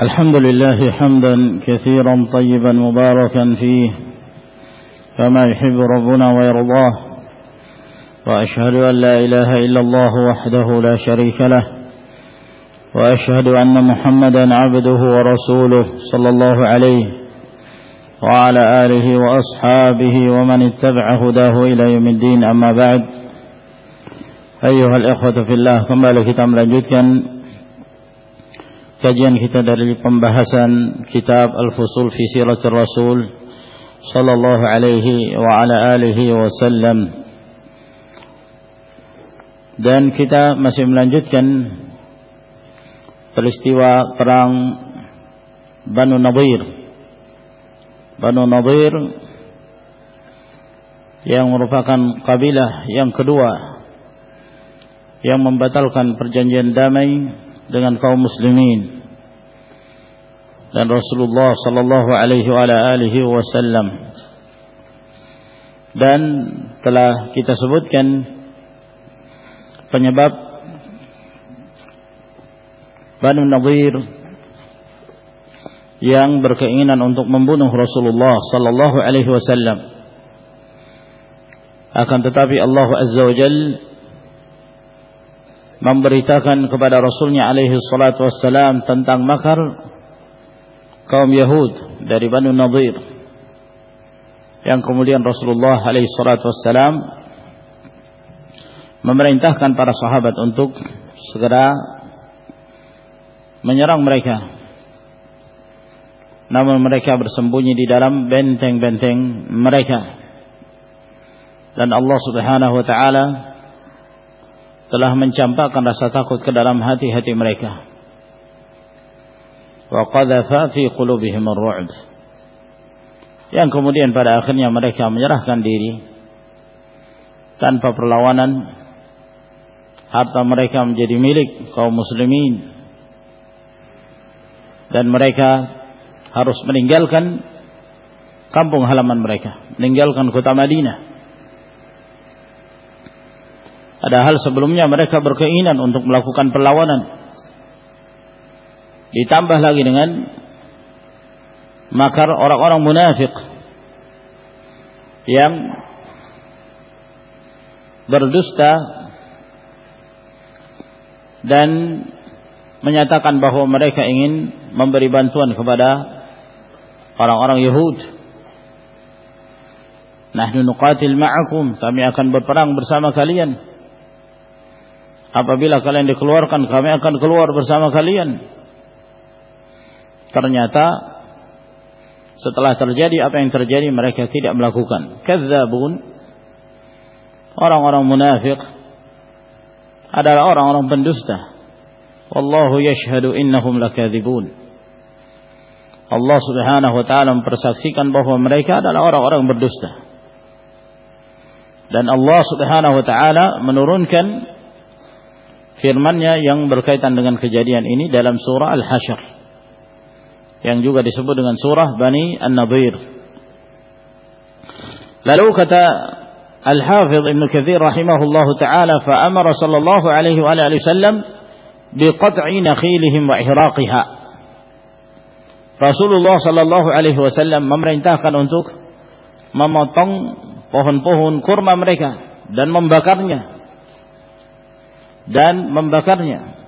الحمد لله حمدا كثيرا طيبا مباركا فيه كما يحب ربنا ويرضاه وأشهد أن لا إله إلا الله وحده لا شريك له وأشهد أن محمدا عبده ورسوله صلى الله عليه وعلى آله وأصحابه ومن اتبع هداه إلى يوم الدين. أما بعد أيها الإخوة في الله كما kita melanjutkan kajian kita dari pembahasan kitab Al-Fusul fi Siratir Rasul sallallahu alaihi wa ala alihi wasallam dan kita masih melanjutkan peristiwa perang Banu Nadir. Banu Nadir yang merupakan kabilah yang kedua yang membatalkan perjanjian damai dengan kaum muslimin. Dan Rasulullah sallallahu alaihi wa alihi wasallam. Dan telah kita sebutkan penyebab Banu Nadir yang berkeinginan untuk membunuh Rasulullah sallallahu alaihi wasallam. Akan tetapi Allah azza wa jalla memberitakan kepada Rasulnya alaihi salatu wassalam tentang makar kaum Yahud dari Banu Nadir. Yang kemudian Rasulullah alaihi salatu wassalam memerintahkan para sahabat untuk segera menyerang mereka. Namun mereka bersembunyi di dalam benteng-benteng mereka. Dan Allah Subhanahu wa taala telah mencampakkan rasa takut ke dalam hati-hati mereka. Wa qadhafa fi qulubihim ar-ru'b. Yang kemudian pada akhirnya mereka menyerahkan diri tanpa perlawanan. Harta mereka menjadi milik kaum muslimin dan mereka harus meninggalkan kampung halaman mereka, meninggalkan kota Madinah Padahal sebelumnya mereka berkeinginan untuk melakukan perlawanan. Ditambah lagi dengan makar orang-orang munafik yang berdusta dan menyatakan bahwa mereka ingin memberi bantuan kepada orang-orang Yahud. Nahnu nuqatil ma'akum, kami akan berperang bersama kalian. Apabila kalian dikeluarkan, kami akan keluar bersama kalian. Ternyata setelah terjadi apa yang terjadi mereka tidak melakukan. Kadzabun orang-orang munafik adalah orang-orang pendusta. Wallahu yashhadu innahum lakadzibun. Allah Subhanahu wa taala mempersaksikan bahwa mereka adalah orang-orang berdusta. Dan Allah Subhanahu wa taala menurunkan firmannya yang berkaitan dengan kejadian ini dalam surah Al-Hasyr yang juga disebut dengan surah Bani An-Nadir. Lalu kata Al-Hafidh Ibn Kathir rahimahullah ta'ala fa'amara sallallahu alaihi wa alihi wasallam biqat'i nakhilihim wa ihraqiha. Rasulullah sallallahu alaihi wasallam memerintahkan untuk memotong pohon-pohon kurma mereka dan membakarnya dan membakarnya.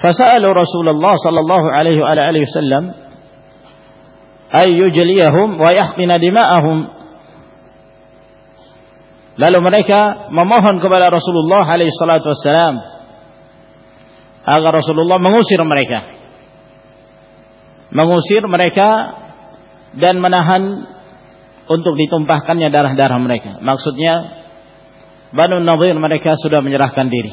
Fasa'alu Rasulullah sallallahu alaihi wa alihi wasallam ay yujliyahum wa yahqina dima'ahum. Lalu mereka memohon kepada Rasulullah alaihi salatu wassalam agar Rasulullah mengusir mereka. Mengusir mereka dan menahan untuk ditumpahkannya darah-darah mereka. Maksudnya Banu Nadir mereka sudah menyerahkan diri.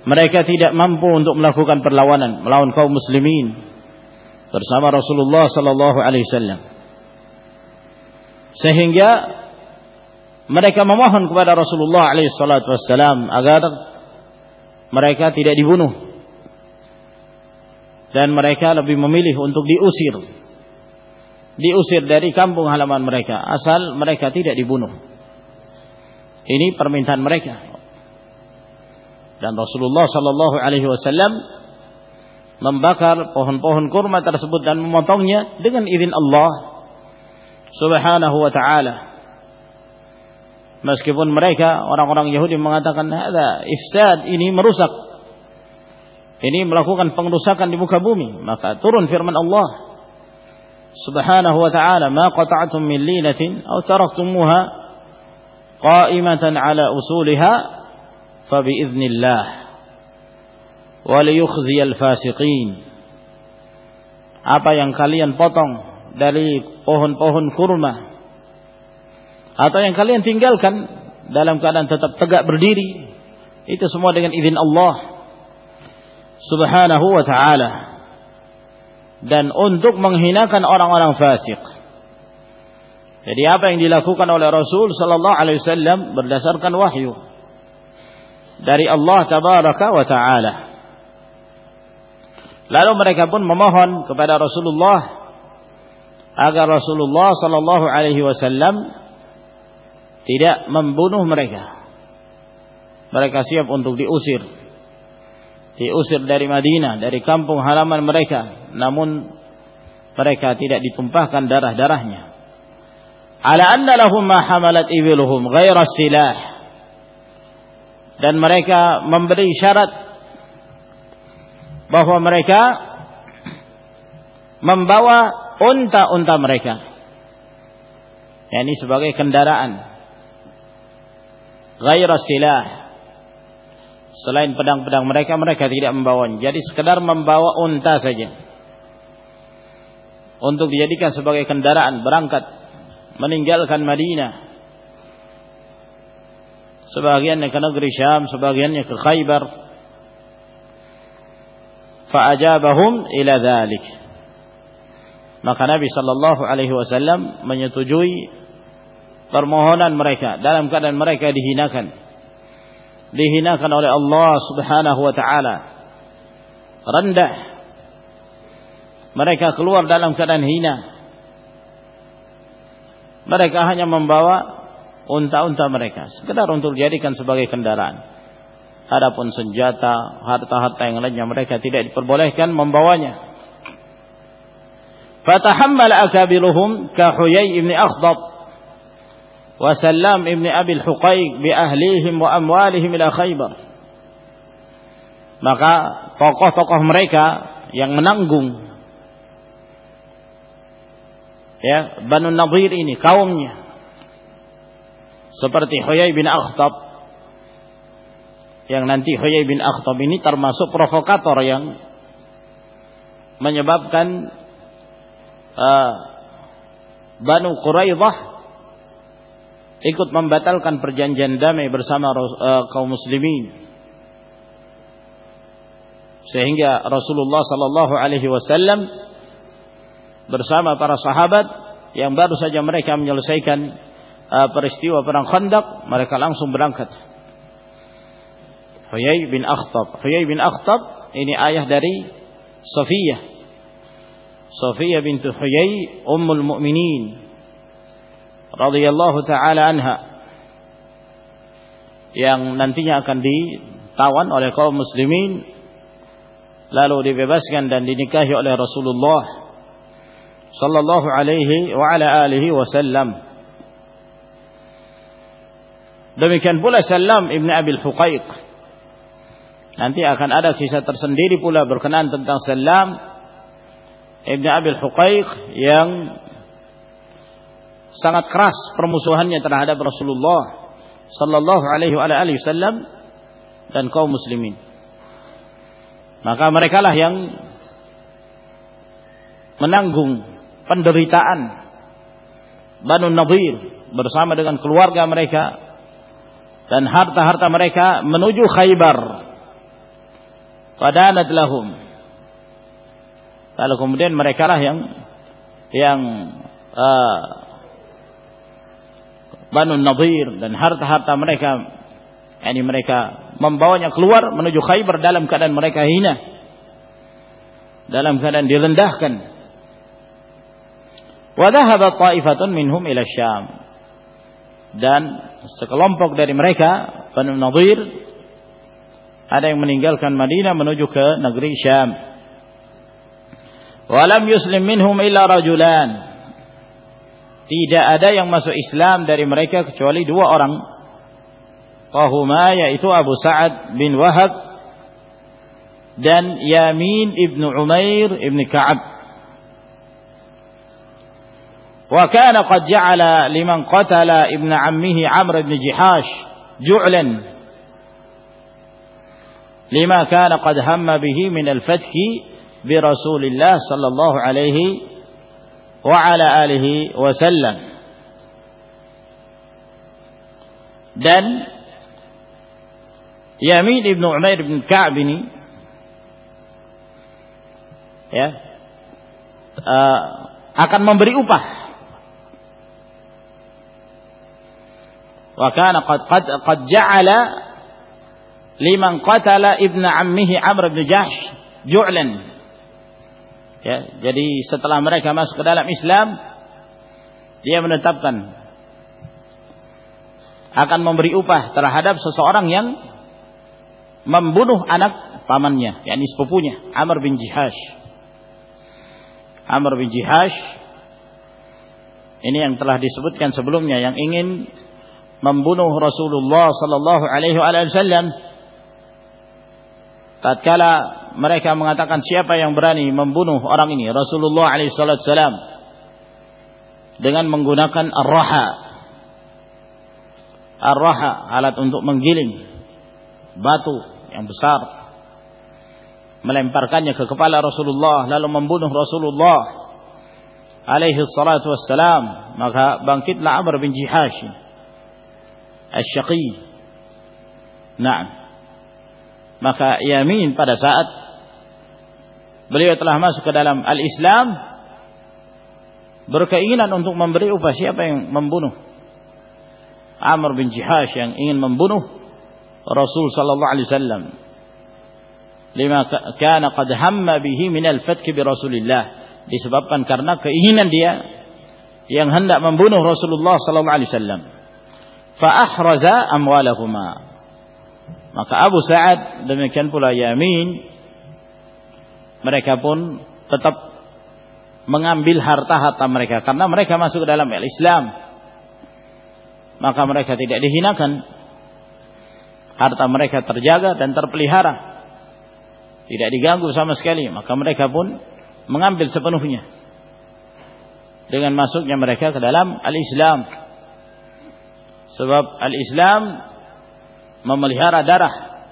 Mereka tidak mampu untuk melakukan perlawanan melawan kaum muslimin bersama Rasulullah sallallahu alaihi wasallam. Sehingga mereka memohon kepada Rasulullah alaihi salatu wasallam agar mereka tidak dibunuh. Dan mereka lebih memilih untuk diusir. Diusir dari kampung halaman mereka asal mereka tidak dibunuh. Ini permintaan mereka. dan Rasulullah sallallahu alaihi wasallam membakar pohon-pohon kurma tersebut dan memotongnya dengan izin Allah Subhanahu wa taala. Meskipun mereka orang-orang Yahudi mengatakan ada ifsad ini merusak. Ini melakukan pengerusakan di muka bumi, maka turun firman Allah Subhanahu wa taala, "Ma qata'tum min linatin aw taraktumuha qa'imatan ala usuliha fa bi idznillah." waliyukhziyal fasiqin apa yang kalian potong dari pohon-pohon kurma atau yang kalian tinggalkan dalam keadaan tetap tegak berdiri itu semua dengan izin Allah subhanahu wa ta'ala dan untuk menghinakan orang-orang fasik jadi apa yang dilakukan oleh Rasul sallallahu alaihi wasallam berdasarkan wahyu dari Allah tabaraka wa taala Lalu mereka pun memohon kepada Rasulullah agar Rasulullah sallallahu alaihi wasallam tidak membunuh mereka. Mereka siap untuk diusir. Diusir dari Madinah, dari kampung halaman mereka, namun mereka tidak ditumpahkan darah-darahnya. Ala anna lahum ma hamalat ibiluhum ghaira silah. Dan mereka memberi syarat bahwa mereka membawa unta-unta mereka. Ya, ini sebagai kendaraan. Ghaira silah. Selain pedang-pedang mereka, mereka tidak membawanya. Jadi sekedar membawa unta saja. Untuk dijadikan sebagai kendaraan berangkat meninggalkan Madinah. Sebagiannya ke negeri Syam, sebagiannya ke Khaybar, fa'ajabahum ila dhalik. Maka Nabi sallallahu alaihi wasallam menyetujui permohonan mereka. Dalam keadaan mereka dihinakan. Dihinakan oleh Allah Subhanahu wa taala. Rendah. Mereka keluar dalam keadaan hina mereka hanya membawa unta-unta mereka sekedar untuk dijadikan sebagai kendaraan Adapun senjata, harta-harta yang lainnya mereka tidak diperbolehkan membawanya. Fatahammal akabiruhum ka Huyai ibn Akhdab wa Salam ibn Abi al-Huqaiq bi ahlihim wa amwalihim ila Khaybar. Maka tokoh-tokoh mereka yang menanggung ya Banu Nadir ini kaumnya. Seperti Huyai bin Akhtab. Yang nanti Huyai bin Akhtab ini termasuk provokator yang menyebabkan uh, Banu Quraidah ikut membatalkan perjanjian damai bersama uh, kaum muslimin. Sehingga Rasulullah sallallahu alaihi wasallam bersama para sahabat yang baru saja mereka menyelesaikan uh, peristiwa perang Khandaq mereka langsung berangkat Huyai bin Akhtab. Huyai bin Akhtab ini ayah dari Sofiyah. Sofiyah bintu Huyai ummul mu'minin radhiyallahu taala anha yang nantinya akan ditawan oleh kaum muslimin lalu dibebaskan dan dinikahi oleh Rasulullah sallallahu alaihi wa ala alihi wasallam demikian pula Salam ibn Abi al-Huqaiq Nanti akan ada kisah tersendiri pula berkenaan tentang Salam Ibn Abil Huqaiq yang sangat keras permusuhannya terhadap Rasulullah sallallahu alaihi wasallam dan kaum muslimin. Maka mereka lah yang menanggung penderitaan Banu Nadir bersama dengan keluarga mereka dan harta-harta mereka menuju Khaybar Fadanat lahum. Lalu kemudian mereka lah yang yang uh, Banu Nadir dan harta-harta mereka ini mereka membawanya keluar menuju Khaybar dalam keadaan mereka hina dalam keadaan direndahkan wa dhahabat ta'ifatun minhum ila Syam dan sekelompok dari mereka Banu Nadir Ada yang meninggalkan Madinah menuju ke negeri Syam. Walam yuslim minhum illa rajulan. Tidak ada yang masuk Islam dari mereka kecuali dua orang. Wahuma yaitu Abu Sa'ad bin Wahab dan Yamin ibnu Umair ibnu Ka'ab. وكان قد جعل لمن قتل ابن عمه عمرو بن جحاش جعلا. لما كان قد هم به من الفتك برسول الله صلى الله عليه وعلى آله وسلم. Dan Yamin ibnu Umair bin Ka'ab ini ya uh, akan memberi upah wa kana qad qad qad ja'ala liman qatala ibnu ammihi Amr bin Jahsh ju'lan. Ya jadi setelah mereka masuk ke dalam Islam dia menetapkan akan memberi upah terhadap seseorang yang membunuh anak pamannya yakni sepupunya Amr bin Jihash Amr bin Jihash ini yang telah disebutkan sebelumnya yang ingin membunuh Rasulullah sallallahu alaihi wasallam tatkala mereka mengatakan siapa yang berani membunuh orang ini Rasulullah alaihi wasallam dengan menggunakan ar-raha. Ar-raha alat untuk menggiling batu yang besar melemparkannya ke kepala Rasulullah lalu membunuh Rasulullah alaihi salatu wassalam maka bangkitlah Amr bin Jihash asyaqi. Nah, maka Yamin pada saat beliau telah masuk ke dalam al-Islam berkeinginan untuk memberi upah siapa yang membunuh. Amr bin Jihash yang ingin membunuh Rasul sallallahu alaihi wasallam. Lima kana qad hamma bihi min al-fatk bi Rasulillah. Disebabkan karena keinginan dia yang hendak membunuh Rasulullah sallallahu alaihi wasallam fa'ahraza amwalahuma maka Abu Sa'ad demikian pula Yamin mereka pun tetap mengambil harta-harta mereka karena mereka masuk dalam Islam. Maka mereka tidak dihinakan. Harta mereka terjaga dan terpelihara. Tidak diganggu sama sekali. Maka mereka pun mengambil sepenuhnya. Dengan masuknya mereka ke dalam al-Islam Sebab al-Islam memelihara darah,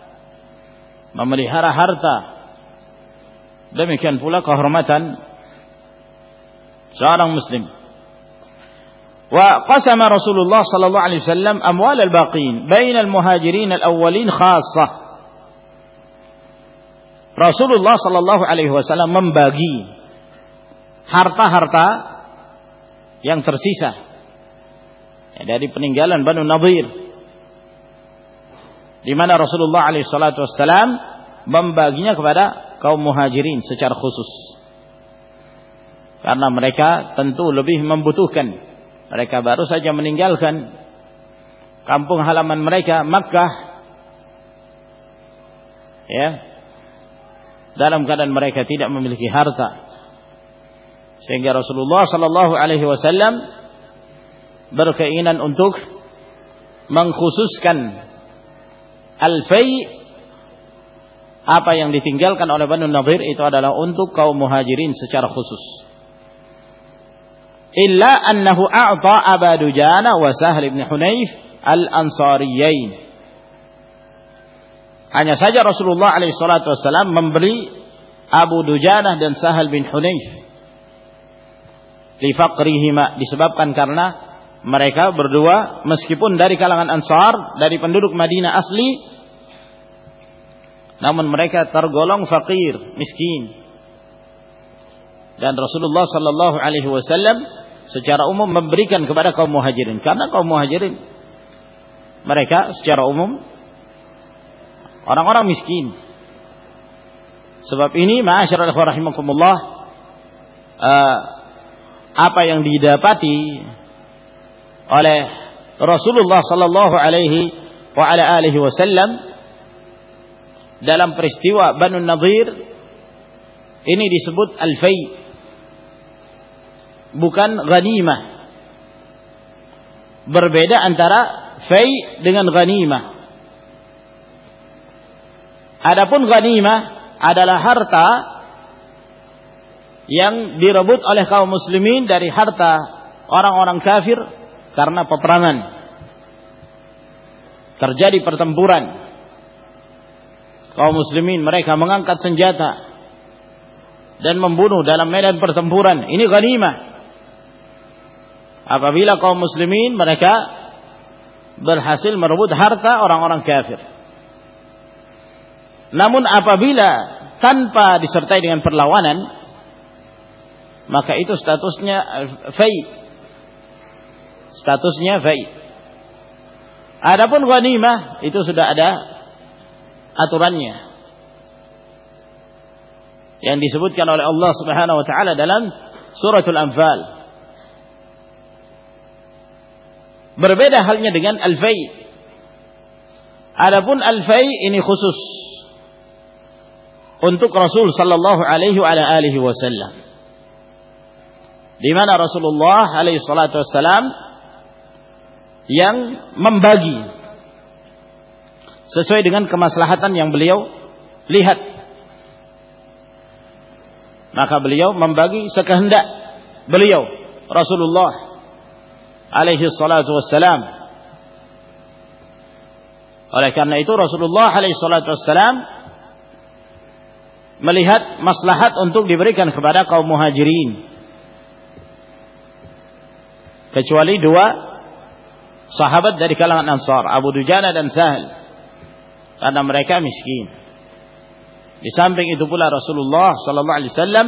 memelihara harta. Demikian pula kehormatan seorang muslim. Wa qasama Rasulullah sallallahu alaihi wasallam amwal al-baqin bain al-muhajirin al-awwalin khassah. Rasulullah sallallahu alaihi wasallam membagi harta-harta yang tersisa ya, dari peninggalan Banu Nadir. Di mana Rasulullah alaihi wassalam membaginya kepada kaum muhajirin secara khusus. Karena mereka tentu lebih membutuhkan. Mereka baru saja meninggalkan kampung halaman mereka Makkah. Ya. Dalam keadaan mereka tidak memiliki harta. Sehingga Rasulullah sallallahu alaihi wasallam berkeinginan untuk mengkhususkan al-fai apa yang ditinggalkan oleh Banu Nadir itu adalah untuk kaum muhajirin secara khusus. Illa annahu a'ta Aba Dujana wa Sahal ibn Hunayf al-Ansariyain. Hanya saja Rasulullah alaihi salatu wasallam memberi Abu Dujanah dan Sahal bin Hunayf li faqrihima disebabkan karena mereka berdua meskipun dari kalangan Ansar, dari penduduk Madinah asli, namun mereka tergolong fakir, miskin. Dan Rasulullah sallallahu alaihi wasallam secara umum memberikan kepada kaum muhajirin karena kaum muhajirin mereka secara umum orang-orang miskin. Sebab ini ma'asyiral rahimakumullah uh, apa yang didapati oleh Rasulullah sallallahu alaihi wa ala alihi wasallam dalam peristiwa Banu Nadir ini disebut al-fai bukan ghanimah. Berbeda antara fai dengan ghanimah. Adapun ghanimah adalah harta yang direbut oleh kaum muslimin dari harta orang-orang kafir karena peperangan. Terjadi pertempuran. Kaum muslimin mereka mengangkat senjata dan membunuh dalam medan pertempuran. Ini ghanimah. Apabila kaum muslimin mereka berhasil merebut harta orang-orang kafir. Namun apabila tanpa disertai dengan perlawanan maka itu statusnya fai statusnya fai adapun ghanimah itu sudah ada aturannya yang disebutkan oleh Allah Subhanahu wa taala dalam suratul Anfal. Berbeda halnya dengan al-fai. Adapun al-fai ini khusus untuk Rasul sallallahu alaihi wa alihi wasallam. Di mana Rasulullah alaihi salatu wasallam yang membagi sesuai dengan kemaslahatan yang beliau lihat. Maka beliau membagi sekehendak beliau Rasulullah alaihi salatu wassalam. Oleh karena itu Rasulullah alaihi salatu wassalam melihat maslahat untuk diberikan kepada kaum muhajirin. Kecuali dua sahabat dari kalangan Ansar, Abu Dujana dan Sahal karena mereka miskin. Di samping itu pula Rasulullah sallallahu alaihi wasallam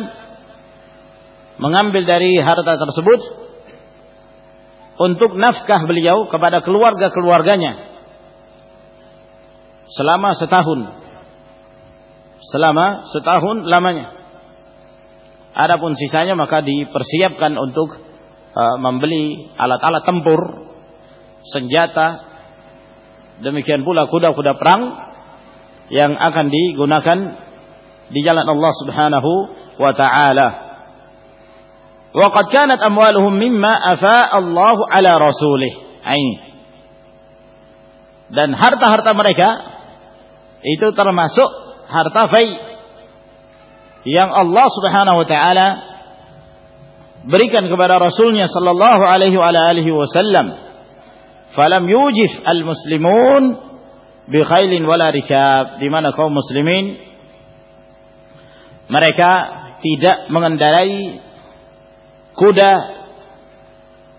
mengambil dari harta tersebut untuk nafkah beliau kepada keluarga-keluarganya selama setahun. Selama setahun lamanya. Adapun sisanya maka dipersiapkan untuk uh, membeli alat-alat tempur, senjata, Demikian pula kuda-kuda perang yang akan digunakan di jalan Allah Subhanahu wa taala. Wa qad kanat amwaluhum mimma afa Allah ala rasulih. Ini. Dan harta-harta mereka itu termasuk harta fai yang Allah Subhanahu wa taala berikan kepada rasulnya sallallahu alaihi wa alihi wasallam falam yujif al-muslimun bi khailin wala rikab. Di mana kaum muslimin? Mereka tidak mengendarai kuda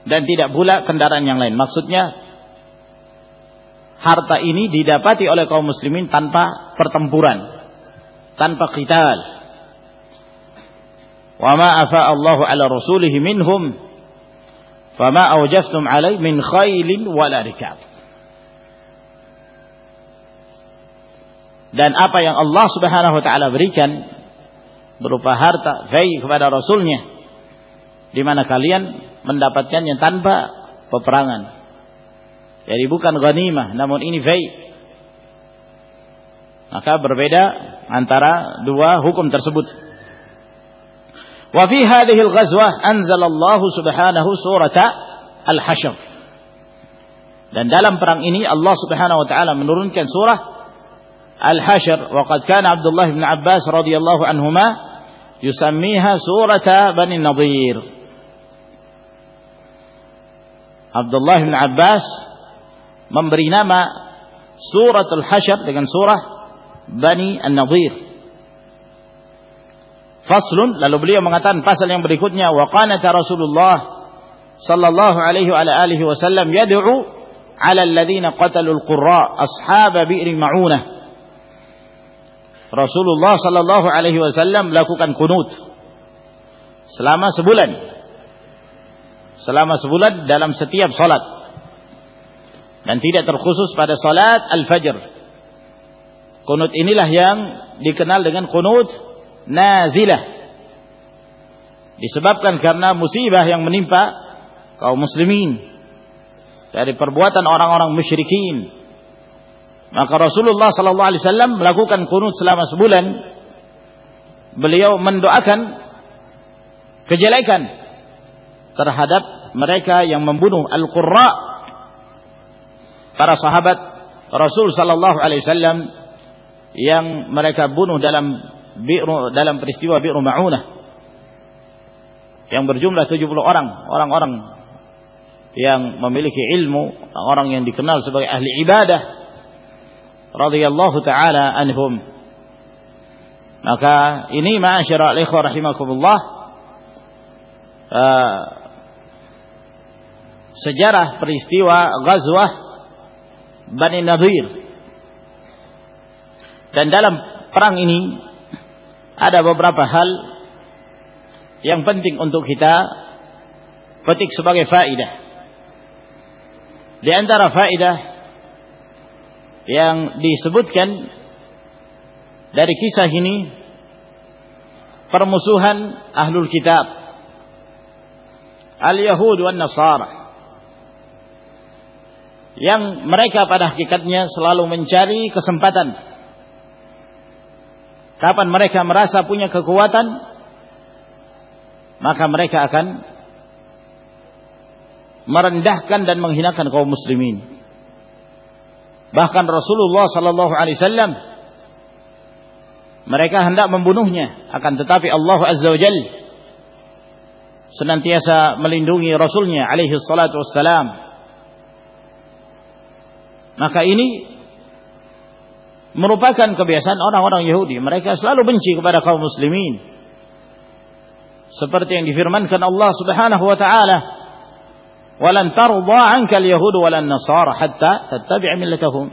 dan tidak pula kendaraan yang lain. Maksudnya harta ini didapati oleh kaum muslimin tanpa pertempuran tanpa qital. Wa ma afa Allahu ala rasulihi minhum fama awjaftum alai min khailin wala rikab. Dan apa yang Allah Subhanahu wa taala berikan berupa harta fai kepada rasulnya di mana kalian mendapatkannya tanpa peperangan. Jadi bukan ghanimah namun ini fai maka berbeda antara dua hukum tersebut وفي هذه الغزوة أنزل الله سبحانه سورة الحشر dan dalam perang ini Allah Subhanahu wa taala menurunkan surah Al-Hasyr wa qad kana Abdullah bin Abbas radhiyallahu anhuma yusammiha surata Bani Nadir Abdullah bin Abbas memberi nama surat Al-Hasyr dengan surah Bani An-Nadir Faslun lalu beliau mengatakan pasal yang berikutnya wa qanata Rasulullah sallallahu alaihi wa alihi wasallam yad'u ala alladhina qatalul qurra ashab bi'r ma'unah Rasulullah sallallahu alaihi wasallam melakukan kunut selama sebulan. Selama sebulan dalam setiap salat. Dan tidak terkhusus pada salat al-fajr. Kunut inilah yang dikenal dengan kunut nazilah disebabkan karena musibah yang menimpa kaum muslimin. Dari perbuatan orang-orang musyrikin. Maka Rasulullah sallallahu alaihi wasallam melakukan kunut selama sebulan. Beliau mendoakan kejelekan terhadap mereka yang membunuh al-qurra. Para sahabat Rasul sallallahu alaihi wasallam yang mereka bunuh dalam bi'ru dalam peristiwa bi'ru ma'unah. Yang berjumlah 70 orang orang-orang yang memiliki ilmu orang yang dikenal sebagai ahli ibadah radhiyallahu taala anhum. Maka ini ma'asyara al-ikhwah rahimakumullah uh, sejarah peristiwa ghazwah Bani Nadir. Dan dalam perang ini ada beberapa hal yang penting untuk kita petik sebagai faidah. Di antara faidah yang disebutkan dari kisah ini permusuhan ahlul kitab al-yahud wan nasara yang mereka pada hakikatnya selalu mencari kesempatan Kapan mereka merasa punya kekuatan, maka mereka akan merendahkan dan menghinakan kaum muslimin. Bahkan Rasulullah sallallahu alaihi wasallam mereka hendak membunuhnya, akan tetapi Allah azza wa jalla senantiasa melindungi Rasulnya alaihi salatu wassalam. Maka ini merupakan kebiasaan orang-orang Yahudi. Mereka selalu benci kepada kaum muslimin. Seperti yang difirmankan Allah Subhanahu wa taala, "Walan tarda 'anka al-yahud walan nasara hatta tattabi' millatahum."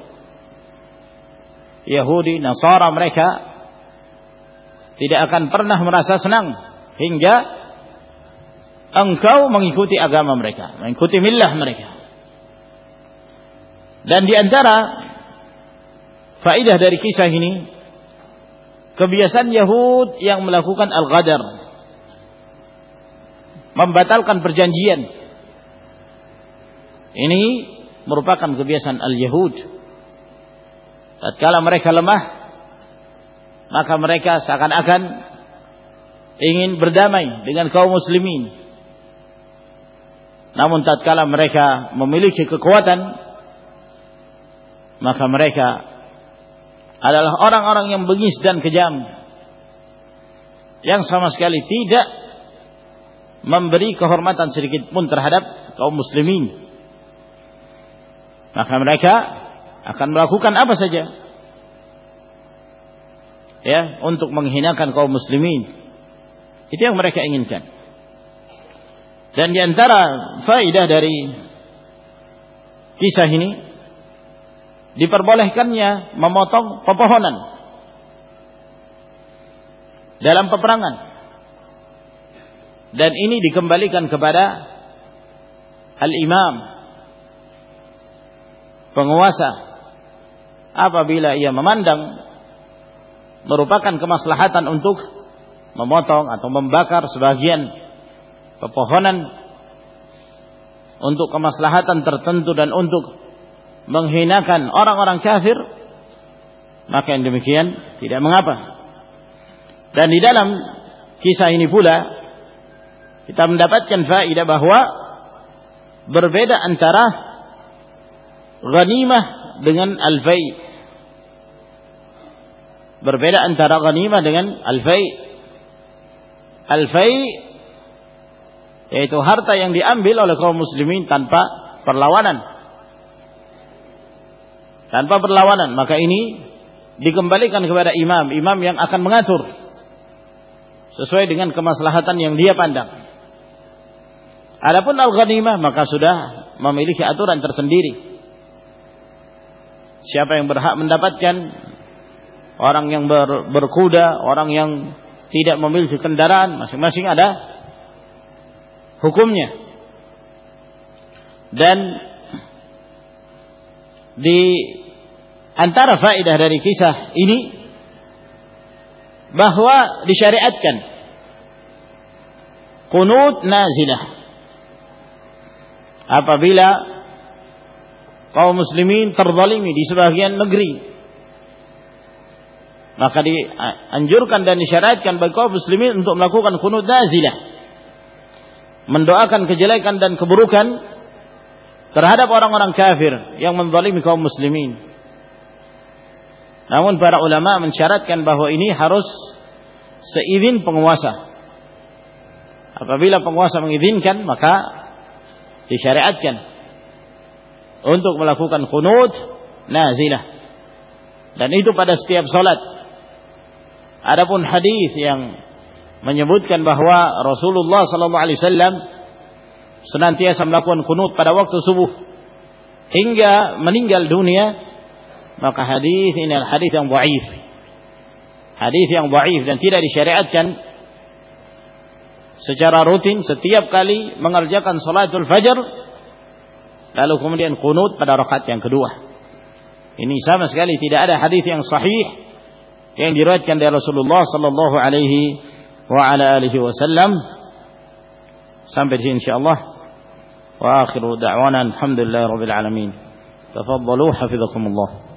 Yahudi, Nasara mereka tidak akan pernah merasa senang hingga engkau mengikuti agama mereka, mengikuti millah mereka. Dan di antara Faidah dari kisah ini kebiasaan Yahud yang melakukan al-ghadar membatalkan perjanjian. Ini merupakan kebiasaan al-Yahud. Tatkala mereka lemah, maka mereka seakan-akan ingin berdamai dengan kaum muslimin. Namun tatkala mereka memiliki kekuatan, maka mereka adalah orang-orang yang bengis dan kejam. Yang sama sekali tidak memberi kehormatan sedikit pun terhadap kaum muslimin. Maka mereka akan melakukan apa saja? Ya untuk menghinakan kaum muslimin. Itu yang mereka inginkan. Dan di antara faidah dari kisah ini diperbolehkannya memotong pepohonan dalam peperangan. Dan ini dikembalikan kepada al-imam penguasa apabila ia memandang merupakan kemaslahatan untuk memotong atau membakar sebagian pepohonan untuk kemaslahatan tertentu dan untuk menghinakan orang-orang kafir maka yang demikian tidak mengapa. Dan di dalam kisah ini pula kita mendapatkan faedah bahwa berbeda antara ghanimah dengan al-fai. Berbeda antara ghanimah dengan al-fai. Al-fai yaitu harta yang diambil oleh kaum muslimin tanpa perlawanan tanpa perlawanan maka ini dikembalikan kepada imam imam yang akan mengatur sesuai dengan kemaslahatan yang dia pandang. Adapun al-ghanimah maka sudah memiliki aturan tersendiri. Siapa yang berhak mendapatkan? Orang yang ber, berkuda orang yang tidak memiliki kendaraan masing-masing ada hukumnya. Dan di antara faedah dari kisah ini bahwa disyariatkan kunut nazilah. Apabila kaum muslimin terzalimi di sebagian negeri maka dianjurkan dan disyariatkan bagi kaum muslimin untuk melakukan kunut nazilah. Mendoakan kejelekan dan keburukan terhadap orang-orang kafir yang menzalimi kaum muslimin namun para ulama mensyaratkan bahwa ini harus seizin penguasa apabila penguasa mengizinkan maka disyariatkan untuk melakukan kunut nazilah. Dan itu pada setiap salat. Adapun hadis yang menyebutkan bahwa Rasulullah sallallahu alaihi wasallam senantiasa melakukan kunut pada waktu subuh hingga meninggal dunia, maka hadis ini adalah hadis yang dhaif. Hadis yang dhaif dan tidak disyariatkan secara rutin setiap kali mengerjakan salatul fajr lalu kemudian kunut pada rakaat yang kedua. Ini sama sekali tidak ada hadis yang sahih yang diriwayatkan dari Rasulullah sallallahu alaihi wa ala alihi wasallam. Sampai di sini insyaallah. Wa akhiru da'wana alhamdulillah rabbil alamin. Tafaddalu hafizakumullah.